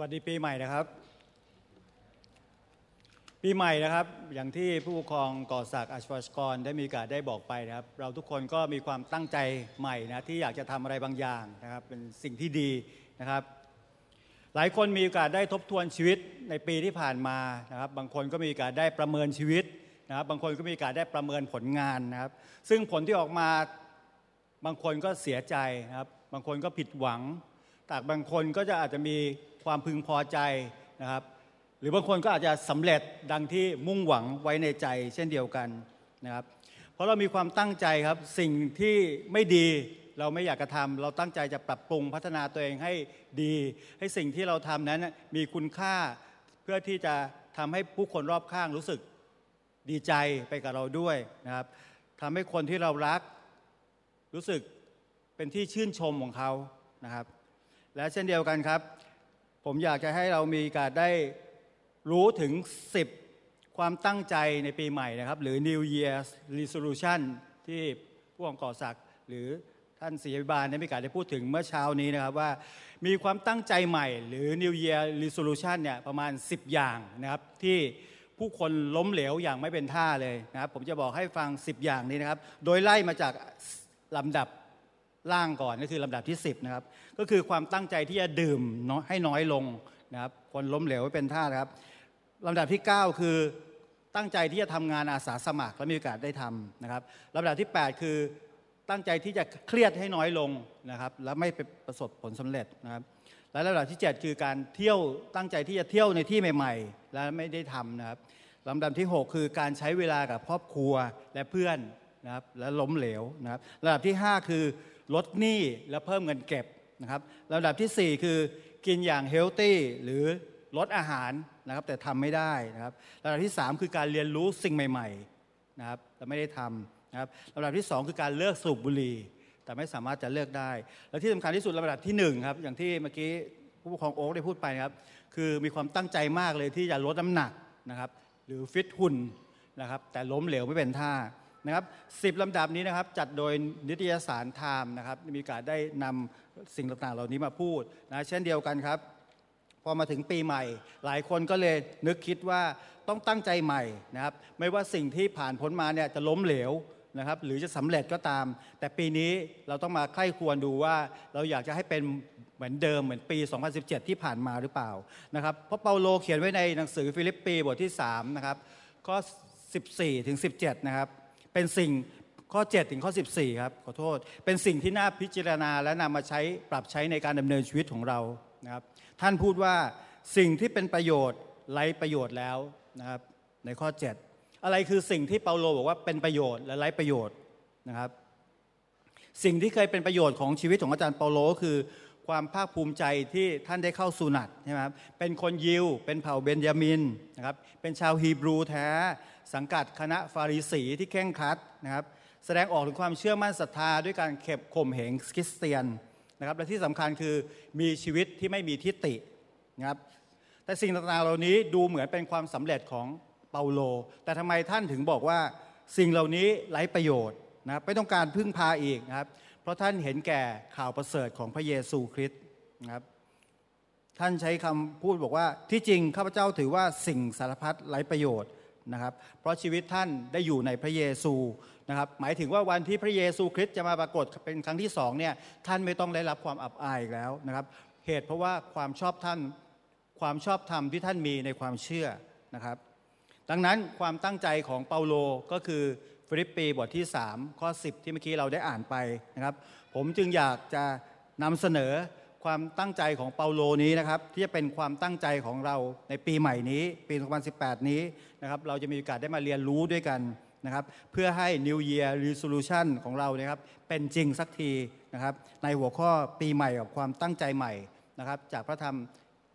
วัสดีปีใหม่นะครับ ปีใหม่นะครับ อย่างที่ผู้ปกครองก่อศักดิ์อัชวชกรได้มีโอกาสได้บอกไปนะครับ เราทุกคนก็มีความตั้งใจใหม่นะที่อยากจะทำอะไรบางอย่างนะครับ เป็นสิ่งที่ดีนะครับ หลายคนมีโอกาสได้ทบทวนชีวิตในปีที่ผ่านมานะครับ บางคนก็มีโอกาสได้ประเมินชีวิตนะครับ บางคนก็มีโอกาสได้ประเมินผลงานนะครับ ซึ่งผลที่ออกมาบางคนก็เสียใจนะครับ บางคนก็ผิดหวังแต่บางคนก็จะอาจจะมี ความพึงพอใจนะครับ หรือบางคนก็อาจจะสำเร็จดังที่มุ่งหวังไว้ในใจเช่นเดียวกันนะครับ เพราะเรามีความตั้งใจครับสิ่งที่ไม่ดีเราไม่อยากกระทำเราตั้งใจจะปรับปรุงพัฒนาตัวเองให้ดี ให้สิ่งที่เราทำนั้นมีคุณค่าเพื่อที่จะทำให้ผู้คนรอบข้างรู้สึกดีใจไปกับเราด้วยนะครับทำให้คนที่เรารักรู้สึกเป็นที่ชื่นชมของเขานะครับ และเช่นเดียวกันครับ ผมอยากจะให้เรามีการได้รู้ถึง 10 ความตั้งใจในปีใหม่นะครับ หรือ New Year's Resolution ที่ผู้กองก่อศักดิ์หรือท่านศรีบาลได้มีการได้พูดถึงเมื่อเช้านี้นะครับว่ามีความตั้งใจใหม่ หรือ New Year Resolution เนี่ยประมาณ 10 อย่างนะครับที่ผู้คนล้มเหลวอย่างไม่เป็นท่าเลยนะครับผมจะบอกให้ฟัง 10 อย่างนี้นะครับ โดยไล่มาจากลำดับ ล่างก่อนก็คือลำดับที่ 10นะครับก็คือความตั้งใจที่จะดื่มให้น้อยลงนะครับคนล้มเหลวเป็นท่านะครับลำดับที่ 9 คือตั้งใจที่จะทำงานอาสาสมัครและมีโอกาสได้ทำนะครับลำดับที่ 8 คือตั้งใจที่จะเครียดให้น้อยลงนะครับและไม่ไปประสบผลสำเร็จนะครับและลำดับที่ 7 คือการเที่ยวตั้งใจที่จะเที่ยวในที่ใหม่ๆ และไม่ได้ทำนะครับลำดับที่ 6 คือการใช้เวลากับครอบครัวและเพื่อนนะครับและล้มเหลวนะครับลำดับที่ 5 คือ ลดหนี้และเพิ่มเงินเก็บนะครับลำดับที่ 4 คือกินอย่างเฮลตี้หรือลดอาหารนะครับแต่ทำไม่ได้นะครับลำดับที่ 3 คือการเรียนรู้สิ่งใหม่ๆนะครับแต่ไม่ได้ทำนะครับลำดับที่ 2 คือการเลิกสูบบุหรี่แต่ไม่สามารถจะเลิกได้ และที่สำคัญที่สุดลำดับที่1ครับอย่างที่เมื่อกี้ผู้ปกครองโอ๊กได้พูดไปครับคือมีความตั้งใจมากเลยที่จะลดน้ำหนักนะครับหรือฟิตหุ่นนะครับแต่ล้มเหลวไม่เป็นท่า นะครับสิบลำดับนี้นะครับจัดโดยนิตยสารไทม์นะครับมีการได้นำสิ่งต่างๆ เหล่านี้มาพูดนะเช่นเดียวกันครับ พอมาถึงปีใหม่ หลายคนก็เลยนึกคิดว่าต้องตั้งใจใหม่นะครับไม่ว่าสิ่งที่ผ่านพ้นมาเนี่ยจะล้มเหลวนะครับหรือจะสำเร็จก็ตาม แต่ปีนี้เราต้องมาใคร่ควรดูว่าเราอยากจะให้เป็นเหมือนเดิมเหมือนปี 2017 ที่ผ่านมาหรือเปล่านะครับเพราะเปาโลเขียนไว้ในหนังสือฟิลิปปีบทที่3นะครับข้อ14ถึง17นะครับ เป็นสิ่งข้อ 7 ถึงข้อ 14 ครับ ขอโทษ เป็นสิ่งที่น่าพิจารณาและนำมาใช้ปรับใช้ในการดำเนินชีวิตของเรานะครับ ท่านพูดว่าสิ่งที่เป็นประโยชน์ไร้ประโยชน์แล้วนะครับ ในข้อ 7 อะไรคือสิ่งที่เปาโลบอกว่าเป็นประโยชน์และไร้ประโยชน์นะครับ สิ่งที่เคยเป็นประโยชน์ของชีวิตของอาจารย์เปาโลคือความภาคภูมิใจที่ท่านได้เข้าสุนัตใช่ไหมครับ เป็นคนยิว เป็นเผ่าเบนยามินนะครับ เป็นชาวฮีบรูแท้ สังกัดคณะฟาริสีที่เข่งคัดนะครับแสดงออกถึงความเชื่อมั่นศรัทธาด้วยการเข็บข่มเหงคริสเตียนนะครับและที่สำคัญคือมีชีวิตที่ไม่มีทิฏฐินะครับแต่สิ่งต่างๆเหล่านี้ดูเหมือนเป็นความสำเร็จของเปาโล แต่ทำไมท่านถึงบอกว่าสิ่งเหล่านี้ไร้ประโยชน์นะครับไม่ต้องการพึ่งพาอีกนะครับเพราะท่านเห็นแก่ข่าวประเสริฐของพระเยซูคริสต์นะครับท่านใช้คำพูดบอกว่าที่จริงข้าพเจ้าถือว่าสิ่งสารพัดไร้ประโยชน์ นะครับ เพราะชีวิตท่านได้อยู่ในพระเยซูนะครับ หมายถึงว่าวันที่พระเยซูคริสต์จะมาปรากฏเป็นครั้งที่สองเนี่ยท่านไม่ต้องได้รับความอับอายแล้วนะครับ เหตุเพราะว่าความชอบท่านความชอบธรรมที่ท่านมีในความเชื่อนะครับ ดังนั้นความตั้งใจของเปาโลก็คือฟิลิปปีบทที่ 3 ข้อ 10 ที่เมื่อกี้เราได้อ่านไปนะครับ ผมจึงอยากจะนำเสนอ ความตั้งใจของเปาโลนี้นะครับที่จะเป็นความตั้งใจของเราในปีใหม่นี้ ปี 2018 นี้นะครับเราจะมีโอกาสได้มาเรียนรู้ด้วยกันนะครับเพื่อให้ New Year Resolution ของเรานะครับเป็นจริงสักทีนะครับในหัวข้อปีใหม่กับความตั้งใจใหม่นะครับจากพระธรรม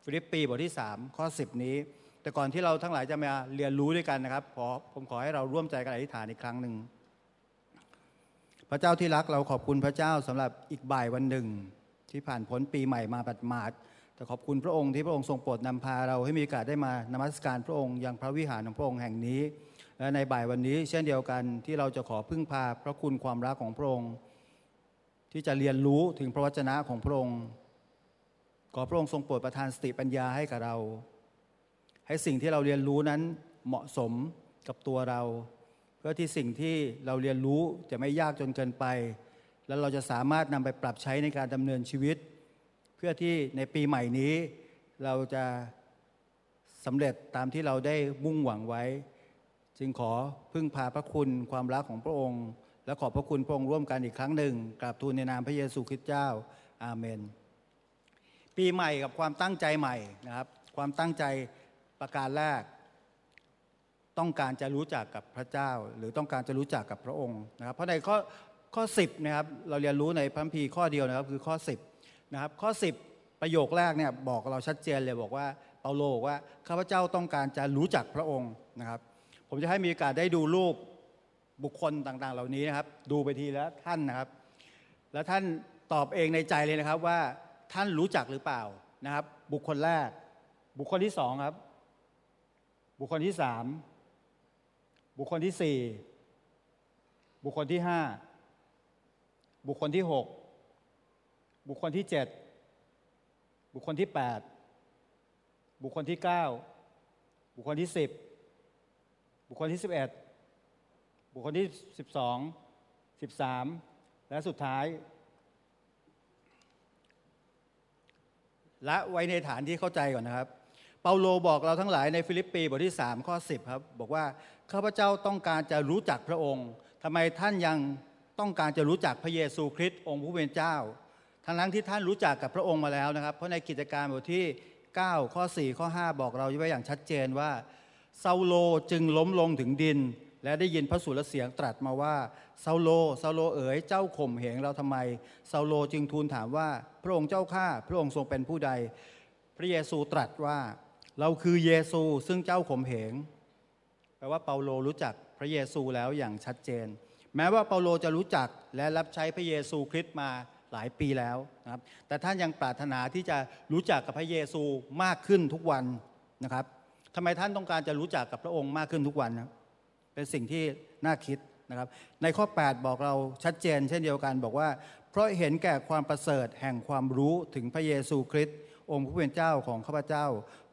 ฟิลิปปีบทที่ 3 ข้อ 10 นี้ แต่ก่อนที่เราทั้งหลายจะมาเรียนรู้ด้วยกันนะครับขอผมขอให้เราร่วมใจกันอธิษฐานอีกครั้งหนึ่งพระเจ้าที่รักเราขอบคุณพระเจ้าสำหรับอีกบ่ายวันหนึ่ง ที่ผ่านพ้นปีใหม่มาบัดมาดแต่ขอบคุณพระองค์ที่พระองค์ทรงโปรดนำพาเราให้มีโอกาสได้มานมัสการพระองค์ยังพระวิหารของพระองค์แห่งนี้ และในบ่ายวันนี้ เช่นเดียวกันที่เราจะขอพึ่งพาพระคุณความรักของพระองค์ ที่จะเรียนรู้ถึงพระวจนะของพระองค์ขอพระองค์ทรงโปรดประทานสติปัญญาให้กับเรา ให้สิ่งที่เราเรียนรู้นั้นเหมาะสมกับตัวเรา เพื่อที่สิ่งที่เราเรียนรู้จะไม่ยากจนเกินไป แล้วเราจะสามารถนำไปปรับใช้ในการดำเนินชีวิต เพื่อที่ในปีใหม่นี้ เราจะสำเร็จตามที่เราได้มุ่งหวังไว้ จึงขอพึ่งพาพระคุณความรักของพระองค์ และขอบพระคุณพระองค์ร่วมกันอีกครั้งหนึ่งกราบทูลในนามพระเยซูคริสต์เจ้าอาเมน ปีใหม่กับความตั้งใจใหม่นะครับ ความตั้งใจประการแรกต้องการจะรู้จักกับพระเจ้า หรือต้องการจะรู้จักกับพระองค์นะครับเพราะในข้อ ข้อ 10นะครับเราเรียนรู้ในพระคัมภีร์ข้อเดียวนะครับคือข้อ 10นะครับข้อ 10 ประโยคแรกเนี่ยบอกเราชัดเจนเลยบอกว่าเปาโลบอกว่าข้าพเจ้าต้องการจะรู้จักพระองค์นะครับ ผมจะให้มีโอกาสได้ดูรูปบุคคลต่างๆ เหล่านี้นะครับ ดูไปทีแล้วท่านนะครับ แล้วท่านตอบเองในใจเลยนะครับว่าท่านรู้จักหรือเปล่านะครับ บุคคลแรก บุคคลที่สองครับ บุคคลที่สามบุคคลที่สี่บุคคลที่ห้า บุคคลที่หกบุคคลที่เจ็ดบุคคลที่แปดบุคคลที่เก้าบุคคลที่สิบบุคคลที่สิบเอ็ดบุคคลที่สิบสองสิบสามและสุดท้ายละไว้ในฐานที่เข้าใจก่อนนะครับ เปาโลบอกเราทั้งหลายในฟิลิปปีบทที่ 3 ข้อ 10 ครับ บอกว่า ข้าพเจ้าต้องการจะรู้จักพระองค์ทำไมท่านยัง ต้องการจะรู้จักพระเยซูคริสต์องค์ผู้เป็นเจ้า ทั้งนั้นที่ท่านรู้จักกับพระองค์มาแล้วนะครับ เพราะในกิจการบทที่ 9 ข้อ 4 ข้อ 5 บอกเราไว้อย่างชัดเจนว่าซาโลจึงล้มลงถึงดิน และได้ยินพระสุรเสียงตรัสมาว่าซาโลซาโลเอ๋ยเจ้าข่มเหงเราทำไมซาโลจึงทูลถามว่าพระองค์เจ้าข้าพระองค์ทรงเป็นผู้ใด พระเยซูตรัสว่า เราคือเยซูซึ่งเจ้าข่มเหงแปลว่าเปาโลรู้จักพระเยซูแล้วอย่างชัดเจน แม้ว่าเปาโลจะรู้จักและรับใช้พระเยซูคริสต์มาหลายปีแล้วนะครับ แต่ท่านยังปรารถนาที่จะรู้จักกับพระเยซูมากขึ้นทุกวันนะครับทำไมท่านต้องการจะรู้จักกับพระองค์มากขึ้นทุกวันนะเป็นสิ่งที่น่าคิดนะครับ ในข้อ 8 บอกเราชัดเจน เช่นเดียวกันบอกว่า เพราะเห็นแก่ความประเสริฐแห่งความรู้ถึงพระเยซูคริสต์องค์ผู้เป็นเจ้าของข้าพเจ้า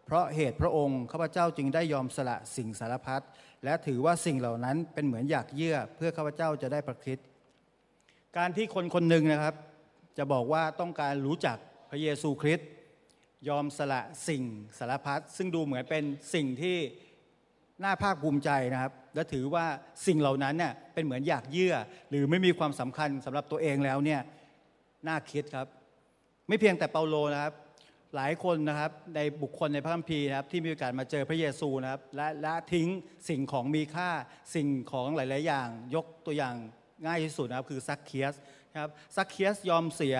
เพราะเหตุพระองค์ข้าพเจ้าจึงได้ยอมสละสิ่งสารพัด และถือว่าสิ่งเหล่านั้นเป็นเหมือนอยากเยื่อเพื่อข้าพเจ้าจะได้ประคิดการที่คนคนหนึ่งนะครับ จะบอกว่าต้องการรู้จักพระเยซูคริสต์ยอมสละสิ่งสารพัดซึ่งดูเหมือนเป็นสิ่งที่น่าภาคภูมิใจนะครับ และถือว่าสิ่งเหล่านั้นเนี่ยเป็นเหมือนอยากเยื่อ หรือไม่มีความสำคัญสำหรับตัวเองแล้วเนี่ยน่าคิดครับ ไม่เพียงแต่เปาโลนะครับ หลายคนนะครับในบุคคลในพระคัมภีร์นะครับที่มีโอกาสมาเจอพระเยซูนะครับและละทิ้งสิ่งของมีค่าสิ่งของหลาย ๆ อย่าง ยกตัวอย่างง่ายที่สุดนะครับคือซักเคียสนะครับซักเคียสยอมเสีย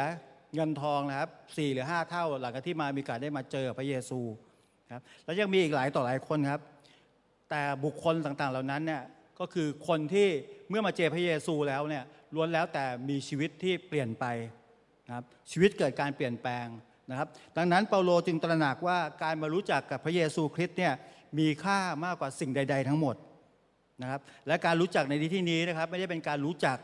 เงินทองนะครับสี่หรือห้าเท่า หลังจากที่มามีโอกาสได้มาเจอพระเยซูครับแล้วยังมีอีกหลายต่อหลายคนครับ แต่บุคคลต่างๆเหล่านั้นเนี่ยก็คือคนที่เมื่อมาเจอพระเยซูแล้วเนี่ยล้วนแล้วแต่มีชีวิตที่เปลี่ยนไปนะครับชีวิตเกิดการเปลี่ยนแปลง นะครับ ดังนั้นเปาโลจึงตระหนักว่าการมารู้จักกับพระเยซูคริสต์เนี่ยมีค่ามากกว่าสิ่งใด ๆ ทั้งหมดนะครับและการรู้จักในที่นี้นะครับไม่ได้เป็นการรู้จัก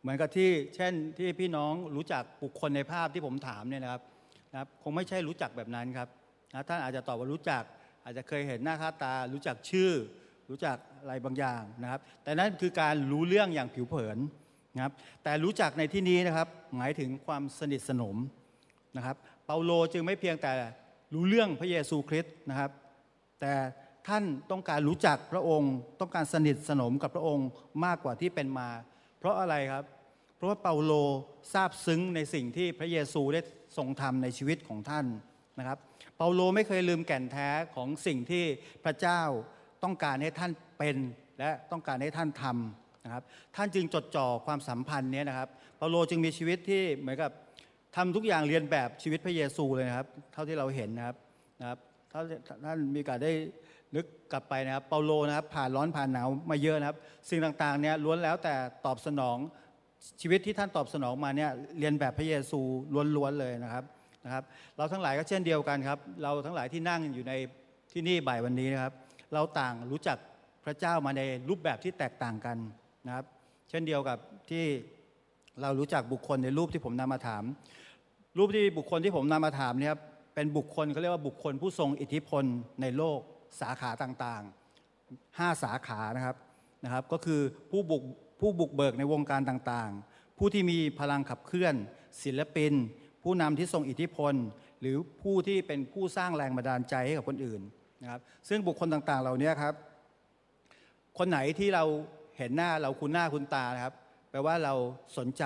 เหมือนกับที่เช่นที่พี่น้องรู้จักบุคคลในภาพที่ผมถามเนี่ยนะครับนะครับคงไม่ใช่รู้จักแบบนั้นครับนะท่านอาจจะตอบว่ารู้จัก อาจจะเคยเห็นหน้าค่าตา รู้จักชื่อ รู้จักอะไรบางอย่างนะครับ แต่นั่นคือการรู้เรื่องอย่างผิวเผินนะครับแต่รู้จักในที่นี้นะครับหมายถึงความสนิทสนมนะครับเปาโลจึงไม่เพียงแต่รู้เรื่องพระเยซูคริสต์นะครับ แต่ท่านต้องการรู้จักพระองค์ ต้องการสนิทสนมกับพระองค์มากกว่าที่เป็นมา เพราะอะไรครับ เพราะว่าเปาโลทราบซึ้งในสิ่งที่พระเยซูได้ทรงทำในชีวิตของท่านนะครับ เปาโลไม่เคยลืมแก่นแท้ของสิ่งที่พระเจ้าต้องการให้ท่านเป็นและต้องการให้ท่านทำนะครับ ท่านจึงจดจ่อความสัมพันธ์นี้นะครับ เปาโลจึงมีชีวิตที่เหมือนกับ ทำทุกอย่างเรียนแบบชีวิตพระเยซูเลยนะครับ เท่าที่เราเห็นนะครับนะครับถ้าท่านมีโอกาสได้นึกกลับไปนะครับ เปาโลนะครับ ผ่านร้อนผ่านหนาวมาเยอะนะครับ สิ่งต่างๆเนี่ยล้วนแล้วแต่ตอบสนองชีวิตที่ท่านตอบสนองมาเนี่ยเรียนแบบพระเยซูล้วนๆเลยนะครับนะครับ เราทั้งหลายก็เช่นเดียวกันครับ เราทั้งหลายที่นั่งอยู่ในที่นี่บ่ายวันนี้นะครับ เราต่างรู้จักพระเจ้ามาในรูปแบบที่แตกต่างกันนะครับ เช่นเดียวกับที่เรารู้จักบุคคลในรูปที่ผมนำมาถาม รูปที่บุคคลที่ผมนำมาถามเนี่ยครับเป็นบุคคลเขาเรียกว่าบุคคลผู้ทรงอิทธิพลในโลกสาขาต่างๆห้าสาขานะครับนะครับ ก็คือผู้บุกผู้บุกเบิกในวงการต่างๆ ผู้ที่มีพลังขับเคลื่อน ศิลปิน ผู้นำที่ทรงอิทธิพล หรือผู้ที่เป็นผู้สร้างแรงบันดาลใจให้กับคนอื่นนะครับ ซึ่งบุคคลต่างๆ เหล่านี้ครับ คนไหนที่เราเห็นหน้าเราคุ้นหน้าคุ้นตานะครับ แปลว่าเราสนใจ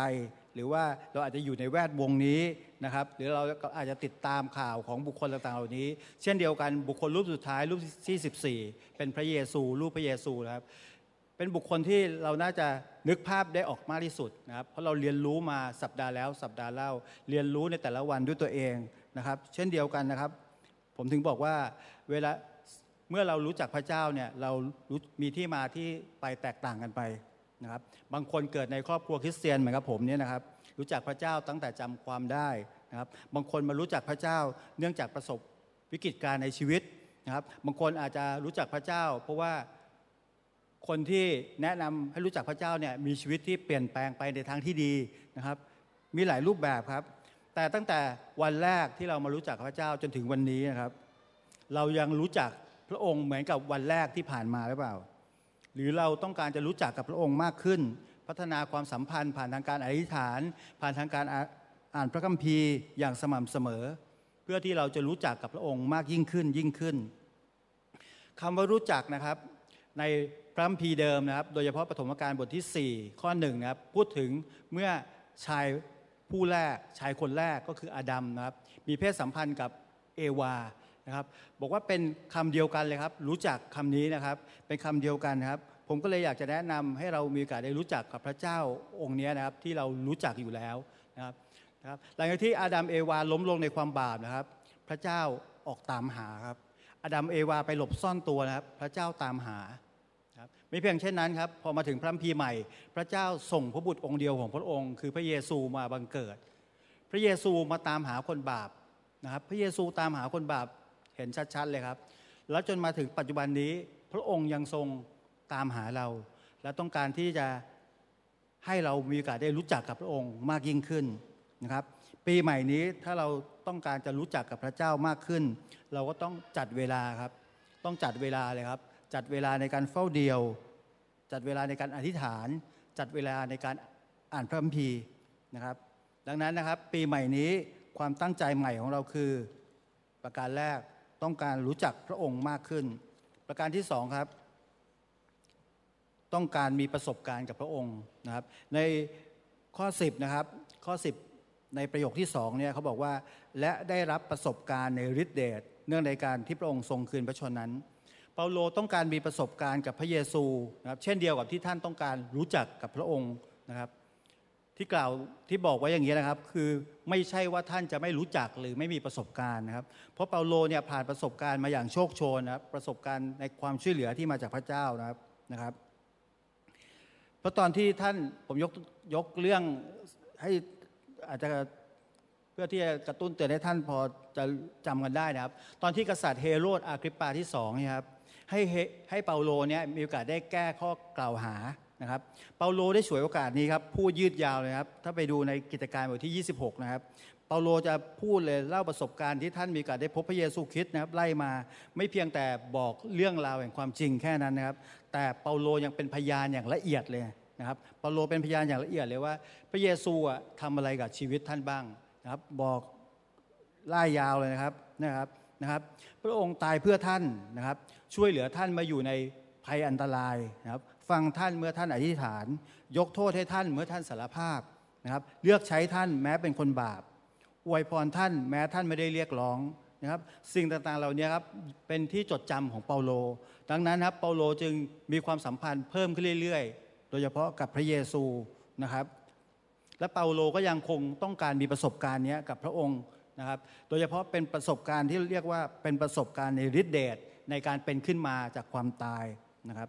หรือว่าเราอาจจะอยู่ในแวดวงนี้นะครับหรือเราอาจจะติดตามข่าวของบุคคลต่างๆเหล่านี้ เช่นเดียวกันบุคคลรูปสุดท้ายรูปที่14 เป็นพระเยซู รูปพระเยซูนะครับเป็นบุคคลที่เราน่าจะนึกภาพได้ออกมากที่สุดนะครับเพราะเราเรียนรู้มาสัปดาห์แล้ว สัปดาห์เล่า เรียนรู้ในแต่ละวันด้วยตัวเองนะครับ เช่นเดียวกันนะครับ ผมถึงบอกว่าเวลาเมื่อเรารู้จักพระเจ้าเนี่ยเรารู้มีที่มาที่ไปแตกต่างกันไป นะครับบางคนเกิดในครอบครัวคริสเตียนเหมือนกับผมเนี่ยนะครับรู้จักพระเจ้าตั้งแต่จำความได้นะครับบางคนมารู้จักพระเจ้าเนื่องจากประสบวิกฤตการณ์ในชีวิตนะครับบางคนอาจจะรู้จักพระเจ้า เพราะว่าคนที่แนะนำให้รู้จักพระเจ้าเนี่ยมีชีวิตที่เปลี่ยนแปลงไปในทางที่ดีนะครับมีหลายรูปแบบครับ แต่ตั้งแต่วันแรกที่เรามารู้จักพระเจ้าจนถึงวันนี้นะครับ เรายังรู้จักพระองค์เหมือนกับวันแรกที่ผ่านมาหรือเปล่า หรือเราต้องการจะรู้จักกับพระองค์มากขึ้น พัฒนาความสัมพันธ์ ผ่านทางการอธิษฐาน ผ่านทางการอ่านพระคัมภีร์อย่างสม่ำเสมอ เพื่อที่เราจะรู้จักกับพระองค์มากยิ่งขึ้นยิ่งขึ้นคำว่ารู้จักนะครับในพระคัมภีร์เดิมนะครับ โดยเฉพาะปฐมกาลบทที่ 4 ข้อหนึ่งนะครับพูดถึงเมื่อชายผู้แรกชายคนแรกก็คืออาดัมนะครับมีเพศสัมพันธ์กับเอวา นะครับ บอกว่าเป็นคำเดียวกันเลยครับ รู้จักคำนี้นะครับ เป็นคำเดียวกันครับ ผมก็เลยอยากจะแนะนำให้เรามีโอกาสได้รู้จักกับพระเจ้าองค์นี้นะครับ ที่เรารู้จักอยู่แล้วนะครับนะครับหลังจากที่อาดัมเอวาล้มลงในความบาปนะครับ พระเจ้าออกตามหาครับอาดัมเอวาไปหลบซ่อนตัวนะครับ พระเจ้าตามหาครับไม่เพียงเช่นนั้นครับ พอมาถึงพระพีใหม่ พระเจ้าส่งพระบุตรองค์เดียวของพระองค์ คือพระเยซูมาบังเกิด พระเยซูมาตามหาคนบาปนะครับ พระเยซูตามหาคนบาป เห็นชัดๆเลยครับ แล้วจนมาถึงปัจจุบันนี้ พระองค์ยังทรงตามหาเรา และต้องการที่จะให้เรามีโอกาสได้รู้จักกับพระองค์มากยิ่งขึ้นนะครับ ปีใหม่นี้ถ้าเราต้องการจะรู้จักกับพระเจ้ามากขึ้น เราก็ต้องจัดเวลาครับ ต้องจัดเวลาเลยครับ จัดเวลาในการเฝ้าเดียว จัดเวลาในการอธิษฐาน จัดเวลาในการอ่านพระคัมภีร์นะครับ ดังนั้นนะครับ ปีใหม่นี้ความตั้งใจใหม่ของเราคือ ประการแรก ต้องการรู้จักพระองค์มากขึ้น ประการที่สองครับ ต้องการมีประสบการณ์กับพระองค์นะครับ ในข้อ 10นะครับข้อ 10 ในประโยคที่สองเนี่ยเขาบอกว่าและได้รับประสบการณ์ในฤทธิเดชเนื่องในการที่พระองค์ทรงคืนพระชนนั้นเปาโลต้องการมีประสบการณ์กับพระเยซูนะครับเช่นเดียวกับที่ท่านต้องการรู้จักกับพระองค์นะครับ ที่กล่าวที่บอกไว้อย่างนี้นะครับ คือไม่ใช่ว่าท่านจะไม่รู้จักหรือไม่มีประสบการณ์นะครับ เพราะเปาโลเนี่ยผ่านประสบการณ์มาอย่างโชคโชนนะครับประสบการณ์ในความช่วยเหลือที่มาจากพระเจ้านะครับนะครับ เพราะตอนที่ท่านผมยกยกเรื่องให้อาจจะเพื่อที่จะกระตุ้นเตือนให้ท่านพอจะจำกันได้นะครับ ตอนที่กษัตริย์เฮโรดอาคริปปาที่สองนี่ครับให้ให้เปาโลเนี่ยมีโอกาสได้แก้ข้อกล่าวหา นะครับเปาโลได้ฉวยโอกาสนี้ครับพูดยืดยาวเลยครับถ้าไปดูในกิจการบทที่ 26 นะครับเปาโลจะพูดเลยเล่าประสบการณ์ที่ท่านมีโอกาสได้พบพระเยซูคริสต์นะครับไล่มาไม่เพียงแต่บอกเรื่องราวแห่งความจริงแค่นั้นนะครับ แต่เปาโลยังเป็นพยานอย่างละเอียดเลยนะครับเปาโลเป็นพยานอย่างละเอียดเลยว่า พระเยซูอะทำอะไรกับชีวิตท่านบ้างนะครับ บอกไล่ยาวเลยนะครับนะครับนะครับ พระองค์ตายเพื่อท่านนะครับ ช่วยเหลือท่านมาอยู่ในภัยอันตรายนะครับ ฟังท่านเมื่อท่านอธิษฐาน ยกโทษให้ท่านเมื่อท่านสารภาพนะครับ เลือกใช้ท่านแม้เป็นคนบาปอวยพรท่านแม้ท่านไม่ได้เรียกร้องนะครับ สิ่งต่างๆเหล่านี้ครับเป็นที่จดจำของเปาโล ดังนั้นครับเปาโลจึงมีความสัมพันธ์เพิ่มขึ้นเรื่อยๆ โดยเฉพาะกับพระเยซูนะครับ และเปาโลก็ยังคงต้องการมีประสบการณ์นี้กับพระองค์นะครับ โดยเฉพาะเป็นประสบการณ์ที่เรียกว่าเป็นประสบการณ์ในฤทธิเดชในการเป็นขึ้นมาจากความตายนะครับ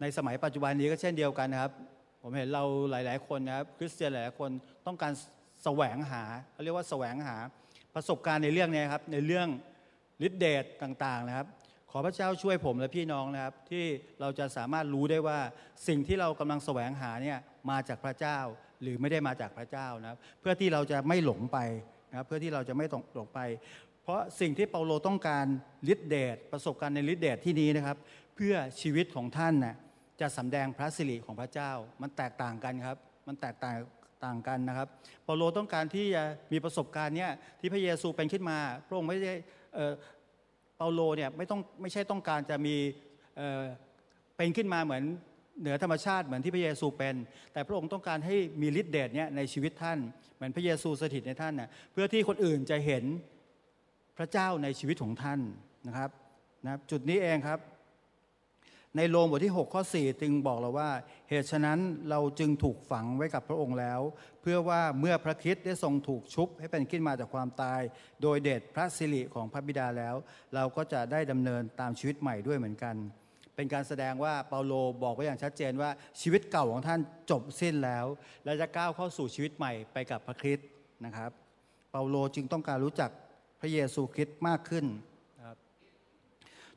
ในสมัยปัจจุบันนี้ก็เช่นเดียวกันนะครับ ผมเห็นเราหลาย ๆ คนนะครับคริสเตียนหลายๆคนต้องการแสวงหาเขาเรียกว่าแสวงหาประสบการณ์ในเรื่องนี้ครับในเรื่องฤทธิเดชต่าง ๆ นะครับ ขอพระเจ้าช่วยผมและพี่น้องนะครับ ที่เราจะสามารถรู้ได้ว่าสิ่งที่เรากำลังแสวงหาเนี่ยมาจากพระเจ้าหรือไม่ได้มาจากพระเจ้านะครับ เพื่อที่เราจะไม่หลงไปนะครับเพื่อที่เราจะไม่ตกหลงไป เพราะสิ่งที่เปาโลต้องการฤทธิเดชประสบการณ์ในฤทธิเดชที่นี้นะครับ เพื่อชีวิตของท่านน่ะ จะสำแดงพระสิริของพระเจ้า มันแตกต่างกันครับ มันแตกต่างต่างกันนะครับเปาโลต้องการที่จะมีประสบการณ์เนี้ยที่พระเยซูเป็นขึ้นมา พระองค์ไม่ได้เออเปาโลเนี่ยไม่ต้องไม่ใช่ต้องการจะมีเออเป็นขึ้นมาเหมือนเหนือธรรมชาติเหมือนที่พระเยซูเป็น แต่พระองค์ต้องการให้มีฤทธิ์เดชเนี่ยในชีวิตท่านเหมือนพระเยซูสถิตในท่านน่ะเพื่อที่คนอื่นจะเห็นพระเจ้าในชีวิตของท่านนะครับนะจุดนี้เองครับ ในโรมบทที่ 6 ข้อ 4 จึงบอกเราว่า เหตุฉะนั้นเราจึงถูกฝังไว้กับพระองค์แล้ว เพื่อว่าเมื่อพระคริสต์ได้ทรงถูกชุบให้เป็นขึ้นมาจากความตาย โดยเดชพระสิริของพระบิดาแล้ว เราก็จะได้ดำเนินตามชีวิตใหม่ด้วยเหมือนกัน เป็นการแสดงว่าเปาโลบอกไว้อย่างชัดเจนว่าชีวิตเก่าของท่านจบสิ้นแล้ว และจะก้าวเข้าสู่ชีวิตใหม่ไปกับพระคริสต์นะครับ เปาโลจึงต้องการรู้จักพระเยซูคริสต์มากขึ้น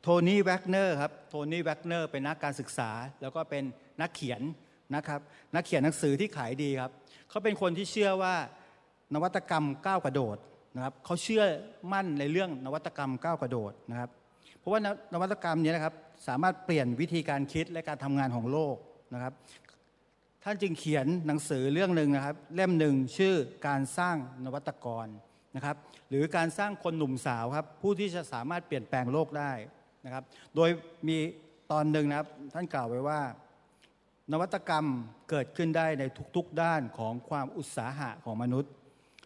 Tony Wagner ครับ Tony Wagner เป็นนักการศึกษา แล้วก็เป็นนักเขียนนะครับนักเขียนหนังสือที่ขายดีครับเขาเป็นคนที่เชื่อว่านวัตกรรมก้าวกระโดดนะครับเขาเชื่อมั่นในเรื่องนวัตกรรมก้าวกระโดดนะครับ เพราะว่านวัตกรรมนี้นะครับสามารถเปลี่ยนวิธีการคิดและการทำงานของโลกนะครับ ท่านจึงเขียนหนังสือเรื่องหนึ่งนะครับ เล่มหนึ่งชื่อการสร้างนวัตกรนะครับ หรือการสร้างคนหนุ่มสาวครับผู้ที่จะสามารถเปลี่ยนแปลงโลกได้ นะครับ โดยมีตอนหนึ่งนะครับท่านกล่าวไว้ว่า นวัตกรรมเกิดขึ้นได้ในทุกๆด้านของความอุตสาหะของมนุษย์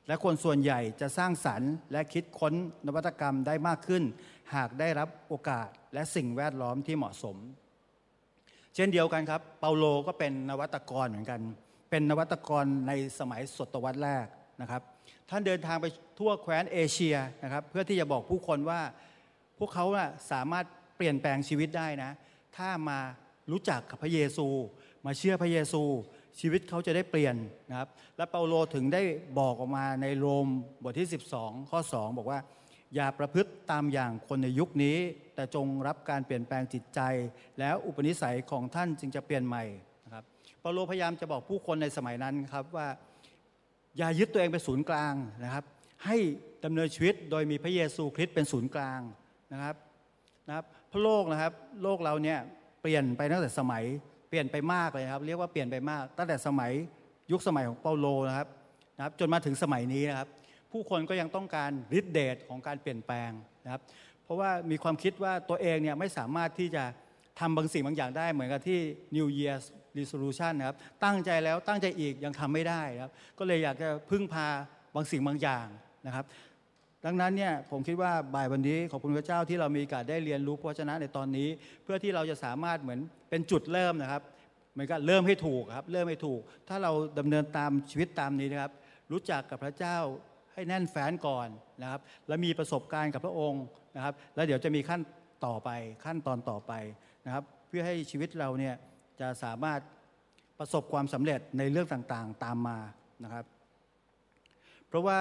และคนส่วนใหญ่จะสร้างสรรค์ และคิดค้นนวัตกรรมได้มากขึ้น หากได้รับโอกาสและสิ่งแวดล้อมที่เหมาะสม เช่นเดียวกันครับ เปาโลก็เป็นนวัตกรเหมือนกัน เป็นนวัตกรในสมัยศตวรรษแรกนะครับ ท่านเดินทางไปทั่วแคว้นเอเชียนะครับ เพื่อที่จะบอกผู้คนว่า พวกเขาสามารถเปลี่ยนแปลงชีวิตได้นะ ถ้ามารู้จักกับพระเยซู มาเชื่อพระเยซู ชีวิตเขาจะได้เปลี่ยนนะครับ และเปาโลถึงได้บอกออกมาในโรมบทที่ 12 ข้อ 2 บอกว่า อย่าประพฤติตามอย่างคนในยุคนี้ แต่จงรับการเปลี่ยนแปลงจิตใจ แล้วอุปนิสัยของท่านจึงจะเปลี่ยนใหม่นะครับเปาโลพยายามจะบอกผู้คนในสมัยนั้นครับว่า อย่ายึดตัวเองเป็นศูนย์กลางนะครับ ให้ดำเนินชีวิตโดยมีพระเยซูคริสต์เป็นศูนย์กลาง นะครับนะครับพระโลกนะครับโลกเราเนี่ยเปลี่ยนไปตั้งแต่สมัยเปลี่ยนไปมากเลยครับ เรียกว่าเปลี่ยนไปมาก ตั้งแต่สมัยยุคสมัยของเปาโลนะครับนะครับ จนมาถึงสมัยนี้นะครับ ผู้คนก็ยังต้องการฤทธิเดชของการเปลี่ยนแปลงนะครับ เพราะว่ามีความคิดว่าตัวเองเนี่ยไม่สามารถที่จะทำบางสิ่งบางอย่างได้เหมือนกับที่ New Year's Resolution นะครับตั้งใจแล้วตั้งใจอีกยังทำไม่ได้ครับ ก็เลยอยากจะพึ่งพาบางสิ่งบางอย่างนะครับ ดังนั้นเนี่ยผมคิดว่าบ่ายวันนี้ขอบคุณพระเจ้าที่เรามีโอกาสได้เรียนรู้พระวจนะในตอนนี้ เพื่อที่เราจะสามารถเหมือนเป็นจุดเริ่มนะครับเหมือนกับเริ่มให้ถูกครับเริ่มให้ถูก ถ้าเราดำเนินตามชีวิตตามนี้นะครับ รู้จักกับพระเจ้าให้แน่นแฟ้นก่อนนะครับ และมีประสบการณ์กับพระองค์นะครับ แล้วเดี๋ยวจะมีขั้นต่อไปขั้นตอนต่อไปนะครับ เพื่อให้ชีวิตเราเนี่ยจะสามารถประสบความสำเร็จในเรื่องต่างๆตามมานะครับ เพราะว่า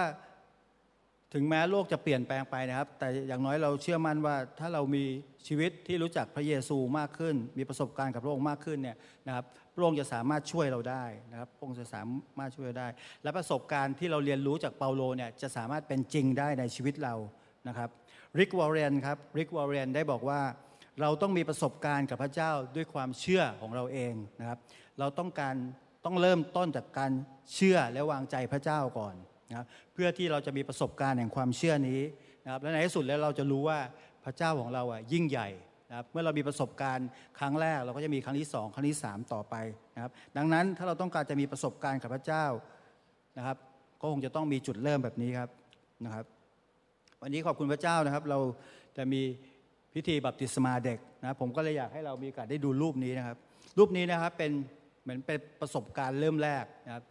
ถึงแม้โลกจะเปลี่ยนแปลงไปนะครับ แต่อย่างน้อยเราเชื่อมั่นว่าถ้าเรามีชีวิตที่รู้จักพระเยซูมากขึ้น มีประสบการณ์กับพระองค์มากขึ้นเนี่ยนะครับพระองค์จะสามารถช่วยเราได้นะครับพระองค์จะสามารถช่วยเราได้ และประสบการณ์ที่เราเรียนรู้จากเปาโลเนี่ยจะสามารถเป็นจริงได้ในชีวิตเรานะครับริกวอร์เรนครับริกวอร์เรนได้บอกว่าเราต้องมีประสบการณ์กับพระเจ้าด้วยความเชื่อของเราเองนะครับ เราต้องการต้องเริ่มต้นจากการเชื่อและวางใจพระเจ้าก่อน นะครับเพื่อที่เราจะมีประสบการณ์แห่งความเชื่อนี้นะครับและในที่สุดแล้วเราจะรู้ว่าพระเจ้าของเราอะยิ่งใหญ่นะครับเมื่อเรามีประสบการณ์ครั้งแรก เราก็จะมีครั้งที่สองครั้งที่สามต่อไปนะครับดังนั้นถ้าเราต้องการจะมีประสบการณ์กับพระเจ้านะครับ ก็คงจะต้องมีจุดเริ่มแบบนี้ครับนะครับ วันนี้ขอบคุณพระเจ้านะครับ เราจะมีพิธีบัพติศมาเด็กนะผมก็เลยอยากให้เรามีโอกาสได้ดูรูปนี้นะครับ รูปนี้นะครับเป็นเหมือนเป็นประสบการณ์เริ่มแรกนะครับ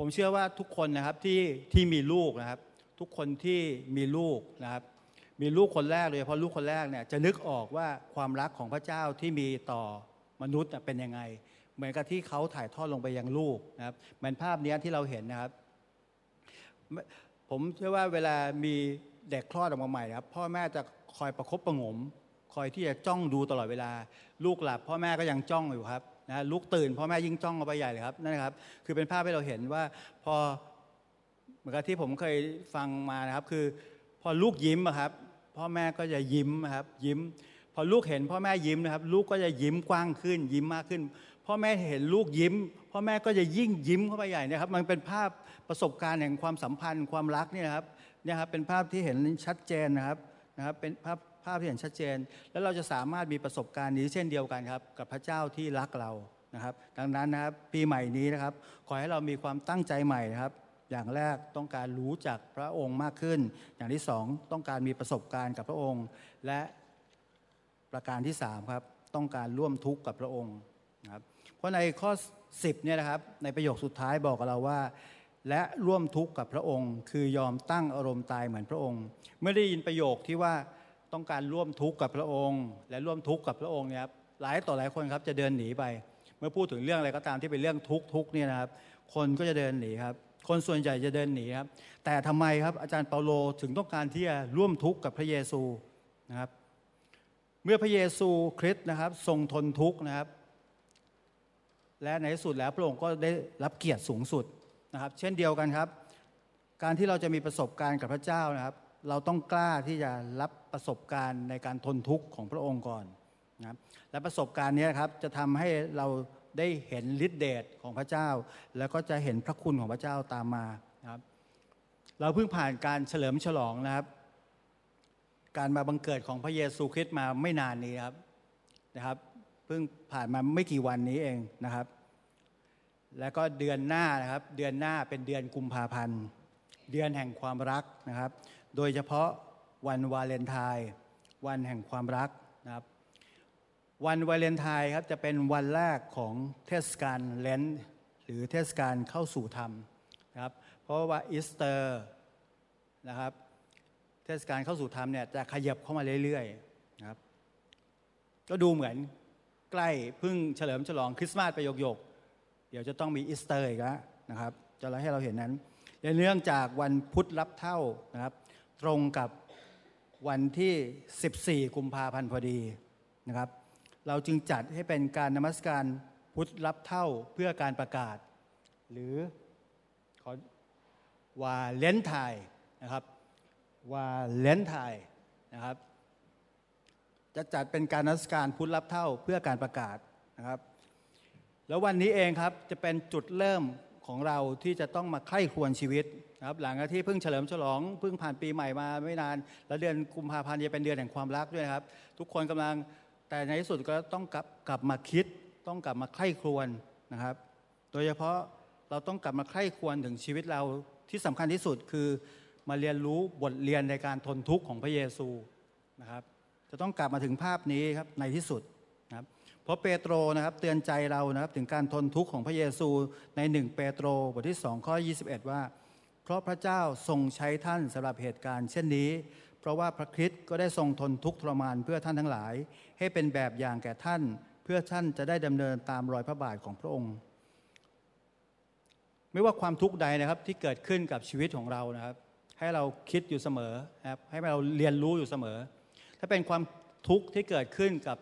ผมเชื่อว่าทุกคนนะครับที่ที่มีลูกนะครับ ทุกคนที่มีลูกนะครับ มีลูกคนแรกเลยเพราะลูกคนแรกเนี่ยจะนึกออกว่าความรักของพระเจ้าที่มีต่อมนุษย์เป็นยังไง เหมือนกับที่เขาถ่ายทอดลงไปยังลูกนะครับเหมือนภาพนี้ที่เราเห็นนะครับ ผมเชื่อว่าเวลามีเด็กคลอดออกมาใหม่ครับ พ่อแม่จะคอยประคบประงม คอยที่จะจ้องดูตลอดเวลา ลูกหลับ พ่อแม่ก็ยังจ้องอยู่ครับ นะลูกตื่นพ่อแม่ยิ่งจ้องเอาไปใหญ่เลยครับนั่นนะครับ คือเป็นภาพให้เราเห็นว่าพอเหมือนกับที่ผมเคยฟังมานะครับ คือพอลูกยิ้มอะครับ พ่อแม่ก็จะยิ้มครับ ยิ้ม พอลูกเห็นพ่อแม่ยิ้มนะครับ ลูกก็จะยิ้มกว้างขึ้น ยิ้มมากขึ้น พ่อแม่เห็นลูกยิ้ม พ่อแม่ก็จะยิ่งยิ้มเข้าไปใหญ่นะครับ มันเป็นภาพประสบการณ์แห่งความสัมพันธ์ความรักเนี่ยนะครับเนี่ยครับเป็นภาพที่เห็นชัดเจนนะครับนะครับ เป็นภาพาพที่เห็นชัดเจน แล้วเราจะสามารถมีประสบการณ์นี้เช่นเดียวกันครับ กับพระเจ้าที่รักเรานะครับ ดังนั้นนะครับปีใหม่นี้นะครับ ขอให้เรามีความตั้งใจใหม่นะครับ อย่างแรกต้องการรู้จักพระองค์มากขึ้น อย่างที่สองต้องการมีประสบการณ์กับพระองค์ และประการที่สามครับต้องการร่วมทุกข์กับพระองค์นะครับเพราะในข้อ 10เนี่ยนะครับในประโยคสุดท้ายบอกกับเราว่าและร่วมทุกข์กับพระองค์ คือยอมตั้งอารมณ์ตายเหมือนพระองค์ เมื่อได้ยินประโยคที่ว่า ต้องการร่วมทุกข์กับพระองค์ และร่วมทุกข์กับพระองค์เนี่ยครับหลายต่อหลายคนครับจะเดินหนีไป เมื่อพูดถึงเรื่องอะไรก็ตามที่เป็นเรื่องทุกข์ทุกเนี่ยนะครับ คนก็จะเดินหนีครับ คนส่วนใหญ่จะเดินหนีครับ แต่ทำไมครับอาจารย์เปาโลถึงต้องการที่จะร่วมทุกข์กับพระเยซูนะครับ เมื่อพระเยซูคริสต์นะครับ ทรงทนทุกข์นะครับ และในที่สุดแล้วพระองค์ก็ได้รับเกียรติสูงสุดนะครับ เช่นเดียวกันครับ การที่เราจะมีประสบการณ์กับพระเจ้านะครับ เราต้องกล้าที่จะรับประสบการณ์ในการทนทุกข์ของพระองค์ก่อนนะครับและประสบการณ์นี้ครับจะทำให้เราได้เห็นฤทธิเดชของพระเจ้า แล้วก็จะเห็นพระคุณของพระเจ้าตามมานะครับ เราเพิ่งผ่านการเฉลิมฉลองนะครับ การมาบังเกิดของพระเยซูคริสต์มาไม่นานนี้ครับนะครับเพิ่งผ่านมาไม่กี่วันนี้เองนะครับ แล้วก็เดือนหน้านะครับ เดือนหน้าเป็นเดือนกุมภาพันธ์ เดือนแห่งความรักนะครับ โดยเฉพาะวันวาเลนไทน์วันแห่งความรักนะครับ วันวาเลนไทน์ครับจะเป็นวันแรกของเทศกาล Lent หรือเทศกาลเข้าสู่ธรรมนะครับ เพราะว่าอีสเตอร์นะครับ เทศกาลเข้าสู่ธรรมเนี่ยจะขยับเข้ามาเรื่อยๆนะครับ ก็ดูเหมือนใกล้พึ่งเฉลิมฉลองคริสต์มาสไปหยกๆเดี๋ยวจะต้องมีอีสเตอร์อีกแล้วนะครับ จะให้เราเห็นนั้นและเนื่องจากวันพุธรับเท่านะครับ ตรงกับวันที่ 14 กุมภาพันธ์พอดีนะครับ เราจึงจัดให้เป็นการนมัสการพุทธรับเท่าเพื่อการประกาศ หรือขอวาเลนไทน์นะครับวาเลนไทน์นะครับ จะจัดเป็นการนมัสการพุทธรับเท่าเพื่อการประกาศนะครับ แล้ววันนี้เองครับจะเป็นจุดเริ่มของเราที่จะต้องมาไข้ควรชีวิต นะครับหลังจากที่เพิ่งเฉลิมฉลองเพิ่งผ่านปีใหม่มาไม่นาน แล้วเดือนกุมภาพันธ์จะเป็นเดือนแห่งความรักด้วยนะครับ ทุกคนกำลังแต่ในที่สุดก็ต้องกลับกลับมาคิด ต้องกลับมาไข้ครวญนะครับ โดยเฉพาะเราต้องกลับมาไข้ควรถึงชีวิตเราที่สำคัญที่สุดคือมาเรียนรู้บทเรียนในการทนทุกข์ของพระเยซูนะครับ จะต้องกลับมาถึงภาพนี้ครับในที่สุดนะครับเพราะเปโตรนะครับเตือนใจเรานะครับถึงการทนทุกข์ของพระเยซูในหนึ่งเปโตรบทที่ 2 ข้อ 21 ว่า เพราะพระเจ้าทรงใช้ท่านสำหรับเหตุการณ์เช่นนี้ เพราะว่าพระคริสต์ก็ได้ทรงทนทุกข์ทรมานเพื่อท่านทั้งหลาย ให้เป็นแบบอย่างแก่ท่าน เพื่อท่านจะได้ดำเนินตามรอยพระบาทของพระองค์ ไม่ว่าความทุกข์ใดนะครับที่เกิดขึ้นกับชีวิตของเรานะครับ ให้เราคิดอยู่เสมอครับให้เราเรียนรู้อยู่เสมอ ถ้าเป็นความทุกข์ที่เกิดขึ้นกับ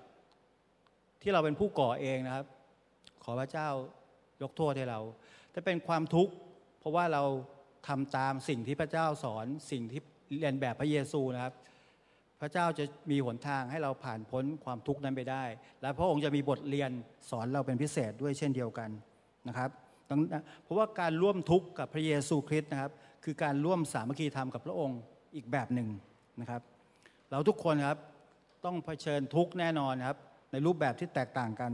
ที่เราเป็นผู้ก่อเองนะครับ ขอพระเจ้ายกโทษให้เรา ถ้าเป็นความทุกข์เพราะว่าเรา ทำตามสิ่งที่พระเจ้าสอนสิ่งที่เรียนแบบพระเยซูนะครับ พระเจ้าจะมีหนทางให้เราผ่านพ้นความทุกข์นั้นไปได้ และพระองค์จะมีบทเรียนสอนเราเป็นพิเศษด้วยเช่นเดียวกันนะครับเพราะว่าการร่วมทุกข์กับพระเยซูคริสต์นะครับ คือการร่วมสามัคคีธรรมกับพระองค์อีกแบบหนึ่งนะครับ เราทุกคนครับต้องเผชิญทุกข์แน่นอนครับในรูปแบบที่แตกต่างกัน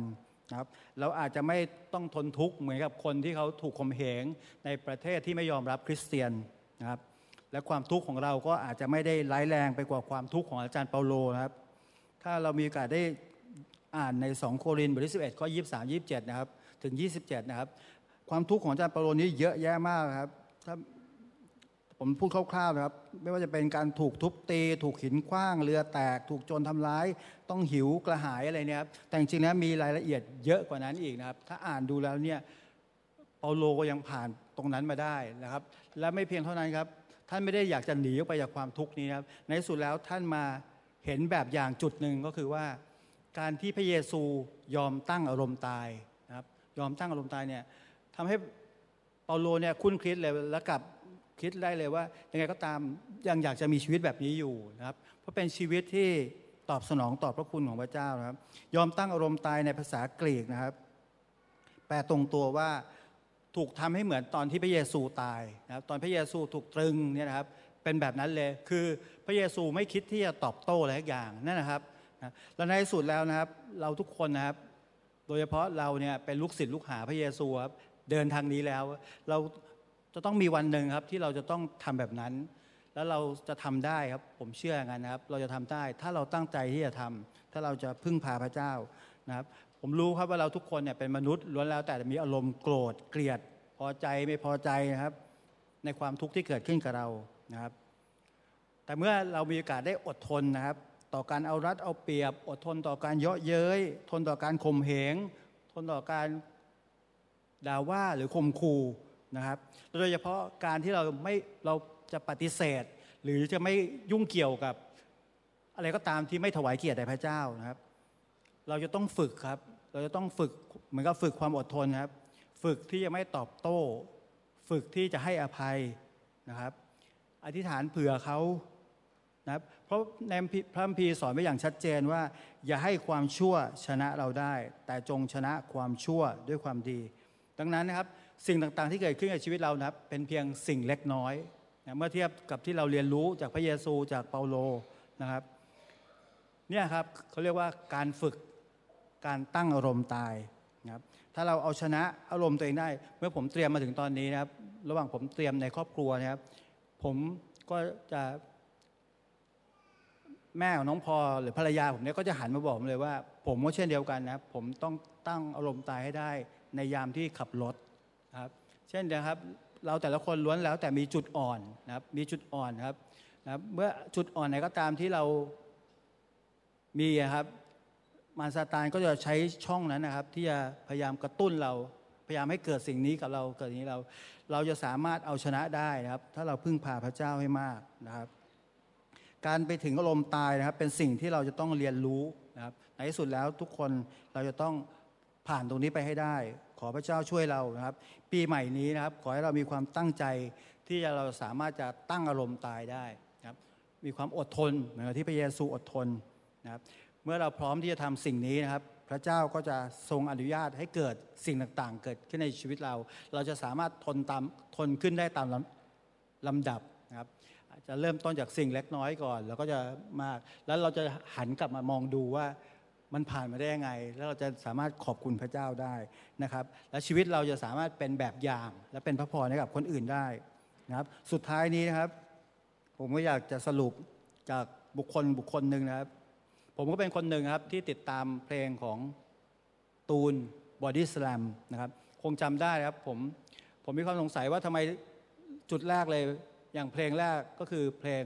นะครับเราอาจจะไม่ต้องทนทุกข์เหมือนกับคนที่เขาถูกข่มเหงในประเทศที่ไม่ยอมรับคริสเตียนนะครับและความทุกข์ของเราก็อาจจะไม่ได้ร้ายแรงไปกว่าความทุกข์ของอาจารย์เปาโลนะครับถ้าเรามีโอกาสได้อ่านใน 2 โครินธ์บทที่11ข้อ23 27 นะครับ ถึง 27 นะครับ ความทุกข์ของอาจารย์เปาโลนี้เยอะแยะมากครับถ้า ผมพูดคร่าวๆนะครับ ไม่ว่าจะเป็นการถูกทุบตี ถูกหินคว้าง เรือแตก ถูกโจรทำร้าย ต้องหิวกระหายอะไรเนี่ยครับแต่จริงๆแล้วมีรายละเอียดเยอะกว่านั้นอีกนะครับ ถ้าอ่านดูแล้วเนี่ยเปาโลก็ยังผ่านตรงนั้นมาได้นะครับ และไม่เพียงเท่านั้นครับ ท่านไม่ได้อยากจะหนีออกไปจากความทุกข์นี้นะครับ ในที่สุดแล้วท่านมาเห็นแบบอย่างจุดหนึ่งก็คือว่า การที่พระเยซูยอมตั้งอารมณ์ตายนะครับ ยอมตั้งอารมณ์ตายเนี่ยทำให้เปาโลเนี่ยคุ้นคิดเลยแล้วกับ คิดได้เลยว่า ยังไงก็ตามยังอยากจะมีชีวิตแบบนี้อยู่นะครับ เพราะเป็นชีวิตที่ตอบสนองต่อพระคุณของพระเจ้านะครับ ยอมตั้งอารมณ์ตายในภาษากรีกนะครับ แปลตรงตัวว่าถูกทำให้เหมือนตอนที่พระเยซูตายนะครับตอนพระเยซูถูกตรึงเนี่ยนะครับ เป็นแบบนั้นเลยคือพระเยซูไม่คิดที่จะตอบโต้อะไรอย่างนั่นนะครับนะแล้วในสุดแล้วนะครับ เราทุกคนนะครับ โดยเฉพาะเราเนี่ยเป็นลูกศิษย์ลูกหาพระเยซูครับเดินทางนี้แล้ว เรา จะต้องมีวันหนึ่งครับที่เราจะต้องทำแบบนั้น แล้วเราจะทำได้ครับ ผมเชื่ออย่างนั้นนะครับ เราจะทำได้ ถ้าเราตั้งใจที่จะทำถ้าเราจะพึ่งพาพระเจ้านะครับ ผมรู้ครับว่าเราทุกคนเนี่ยเป็นมนุษย์ล้วนแล้วแต่มีอารมณ์โกรธเกลียด พอใจไม่พอใจนะครับ ในความทุกข์ที่เกิดขึ้นกับเรานะครับ แต่เมื่อเรามีโอกาสได้อดทนนะครับ ต่อการเอารัดเอาเปรียบ อดทนต่อการเยาะเย้ยทนต่อการข่มเหงทนต่อการด่าว่าหรือข่มขู่ นะครับ โดยเฉพาะการที่เราไม่เราจะปฏิเสธ หรือจะไม่ยุ่งเกี่ยวกับ อะไรก็ตามที่ไม่ถวายเกียรติแด่พระเจ้านะครับ เราจะต้องฝึกครับ เราจะต้องฝึกเหมือนกับฝึกความอดทนครับ ฝึกที่จะไม่ตอบโต้ ฝึกที่จะให้อภัยนะครับ อธิษฐานเผื่อเขานะครับเพราะในพระคัมภีร์สอนไว้อย่างชัดเจนว่า อย่าให้ความชั่วชนะเราได้ แต่จงชนะความชั่วด้วยความดี ดังนั้นนะครับ สิ่งต่างๆ ที่เกิดขึ้นในชีวิตเรานะครับเป็นเพียงสิ่งเล็กน้อยนะเมื่อเทียบกับที่เราเรียนรู้จากพระเยซูจากเปาโลนะครับเนี่ยครับเขาเรียกว่าการฝึกการตั้งอารมณ์ตายนะครับถ้าเราเอาชนะอารมณ์ตัวเองได้ เมื่อผมเตรียมมาถึงตอนนี้นะครับ ระหว่างผมเตรียมในครอบครัวนะครับ ผมก็จะแม่ของน้องพอหรือภรรยาผมเนี่ยก็จะหันมาบอกผมเลยว่า ผมก็เช่นเดียวกันนะผมต้องตั้งอารมณ์ตายให้ได้ในยามที่ขับรถ ครับเช่นเดียวครับเราแต่ละคนล้วนแล้วแต่มีจุดอ่อนนะครับมีจุดอ่อนครับนะเมื่อจุดอ่อนไหนก็ตามที่เรามีครับมารซาตานก็จะใช้ช่องนั้นนะครับ ที่จะพยายามกระตุ้นเราพยายามให้เกิดสิ่งนี้กับเราเกิดนี้เรา เราจะสามารถเอาชนะได้นะครับ ถ้าเราพึ่งพาพระเจ้าให้มากนะครับ การไปถึงอารมณ์ตายนะครับ เป็นสิ่งที่เราจะต้องเรียนรู้นะครับในที่สุดแล้วทุกคนเราจะต้องผ่านตรงนี้ไปให้ได้ อพระเจ้าช่วยเรานะครับ ปีใหม่นี้นะครับ ขอให้เรามีความตั้งใจที่จะเราสามารถจะตั้งอารมณ์ตายได้นะครับ มีความอดทนเหมือนที่พระเยซูอดทนนะครับ เมื่อเราพร้อมที่จะทำสิ่งนี้นะครับ พระเจ้าก็จะทรงอนุญาตให้เกิดสิ่งต่างๆ เกิดขึ้นในชีวิตเรา เราจะสามารถทนตามทนขึ้นได้ตามลำดับนะครับจจะเริ่มต้นจากสิ่งเล็กน้อยก่อน แล้วก็จะมากแล้วเราจะหันกลับมามองดูว่า มันผ่านมาได้ยังไง แล้วเราจะสามารถขอบคุณพระเจ้าได้นะครับ และชีวิตเราจะสามารถเป็นแบบอย่าง และเป็นพระพรให้กับคนอื่นได้นะครับ สุดท้ายนี้นะครับ ผมก็อยากจะสรุปจากบุคคลบุคคลหนึ่งนะครับ ผมก็เป็นคนหนึ่งครับที่ติดตามเพลงของตูนบอดี้สแลมนะครับ คงจำได้ครับผมผมมีความสงสัยว่าทำไมจุดแรกเลยอย่างเพลงแรกก็คือเพลง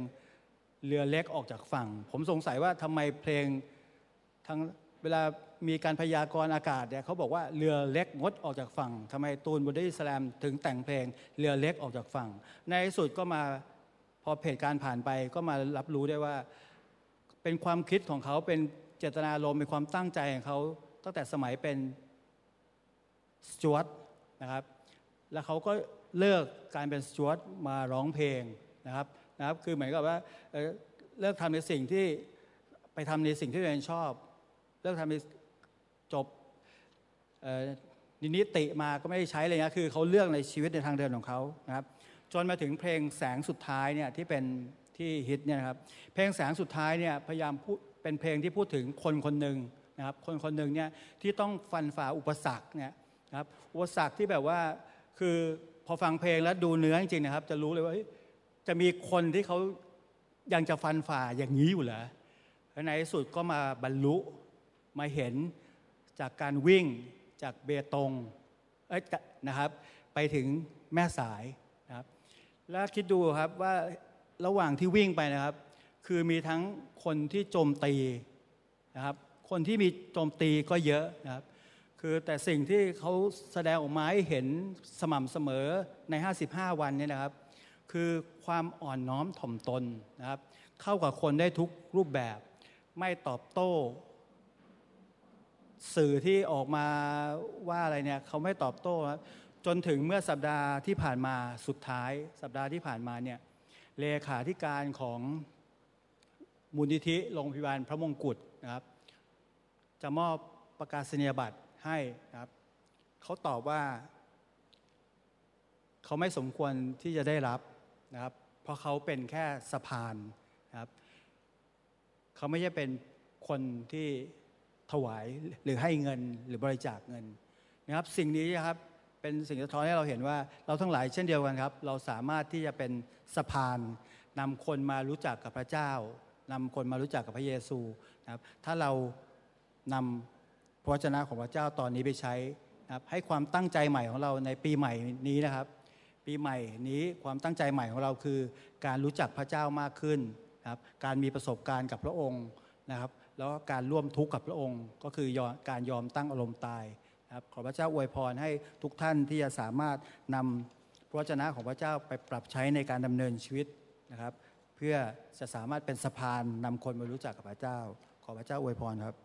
เรือเล็กออกจากฝั่ง ผมสงสัยว่าทำไมเพลง ทั้งเวลามีการพยากรณ์อากาศเนี่ยเขาบอกว่าเรือเล็กงดออกจากฝั่งทำไมตูนบอดี้สแลมถึงแต่งเพลงเรือเล็กออกจากฝั่ง ในสุดก็มาพอเหตุการณ์ผ่านไปก็มารับรู้ได้ว่า เป็นความคิดของเขาเป็นเจตนารมณ์เป็นความตั้งใจของเขาตั้งแต่สมัยเป็นสจ๊วตนะครับ แล้วเขาก็เลิกการเป็นสจ๊วตมาร้องเพลงนะครับนะครับ คือเหมือนกับว่าเลิกทำในสิ่งที่ไปทำในสิ่งที่ตัวเองชอบ เลิกทำในจบเอ่อนิติมาก็ไม่ได้ใช้เลยนะคือเขาเลือกในชีวิตในทางเดินของเขานะครับจนมาถึงเพลงแสงสุดท้ายเนี่ยที่เป็นที่ฮิตเนี่ยครับเพลงแสงสุดท้ายเนี่ยพยายามพูดเป็นเพลงที่พูดถึงคนคนหนึ่งนะครับคนคนหนึ่งเนี่ยที่ต้องฟันฝ่าอุปสรรคเนี่ยนะครับอุปสรรคที่แบบว่าคือพอฟังเพลงแล้วดูเนื้อจริงๆนะครับ จะรู้เลยว่าจะมีคนที่เขายังจะฟันฝ่าอย่างนี้อยู่เหรอในที่สุดก็มาบรรลุ มาเห็นจากการวิ่งจากเบตงเอ้ยนะครับ ไปถึงแม่สายนะครับแล้วคิดดูครับว่าระหว่างที่วิ่งไปนะครับ คือมีทั้งคนที่โจมตีนะครับ คนที่มีโจมตีก็เยอะนะครับ คือแต่สิ่งที่เขาแสดงออกมาให้เห็นสม่ำเสมอใน 55 วันเนี่ยนะครับ คือความอ่อนน้อมถ่อมตนนะครับ เข้ากับคนได้ทุกรูปแบบ ไม่ตอบโต้ สื่อที่ออกมาว่าอะไรเนี่ยเขาไม่ตอบโต้จนถึงเมื่อสัปดาห์ที่ผ่านมาสุดท้าย สัปดาห์ที่ผ่านมาเนี่ยเลขาธิการของมูลนิธิโรงพยาบาลพระมงกุฎนะครับ จะมอบประกาศนียบัตรให้นะครับเขาตอบว่า เขาไม่สมควรที่จะได้รับนะครับ เพราะเขาเป็นแค่สะพานนะครับเขาไม่ใช่เป็นคนที่ ถวายหรือให้เงินหรือบริจาคเงินนะครับ สิ่งนี้นะครับเป็นสิ่งสะท้อนให้เราเห็นว่าเราทั้งหลายเช่นเดียวกันครับ เราสามารถที่จะเป็นสะพานนำคนมารู้จักกับพระเจ้านำคนมารู้จักกับพระเยซูนะครับ ถ้าเรานำพระวจนะของพระเจ้าตอนนี้ไปใช้นะครับให้ความตั้งใจใหม่ของเราในปีใหม่นี้นะครับ ปีใหม่นี้ความตั้งใจใหม่ของเราคือ การรู้จักพระเจ้ามากขึ้นนะครับการมีประสบการณ์กับพระองค์นะครับ แล้วก็การร่วมทุกข์กับพระองค์ ก็คืออการยอมตั้งอารมณ์ตายนะครับขอพระเจ้าอวยพรให้ทุกท่านที่จะสามารถนำพระวจนะของพระเจ้าไปปรับใช้ในการดำเนินชีวิตนะครับ เพื่อจะสามารถเป็นสะพานนำคนมารู้จักกับพระเจ้า ขอพระเจ้าอวยพรครับ